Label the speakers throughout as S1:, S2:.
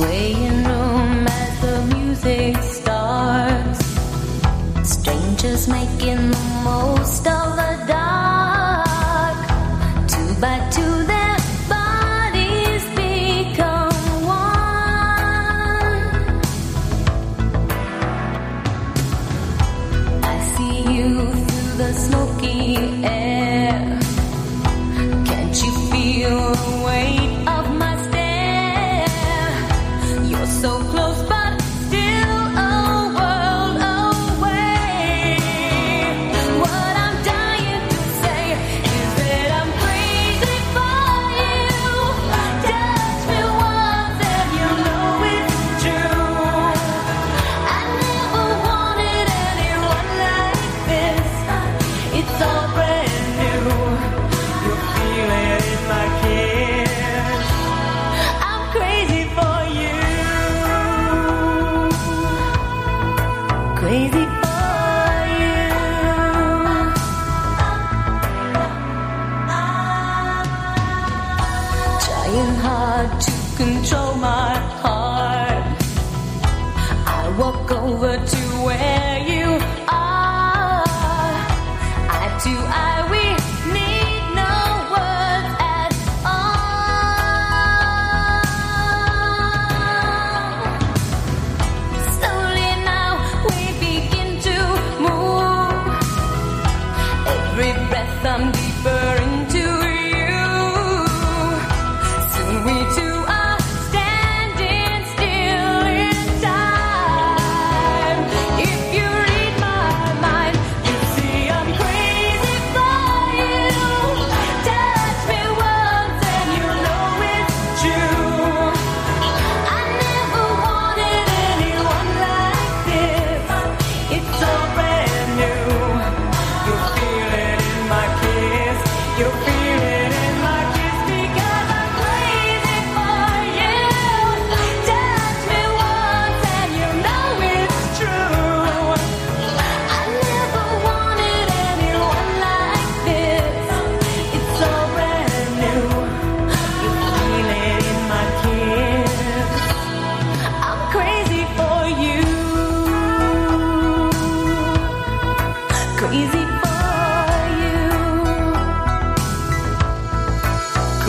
S1: playing room as the music starts. Strangers making the most of the dark. Two by two, their bodies become one. I see you through the smoky air. Over to where you are. Eye to 当地。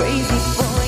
S1: crazy. for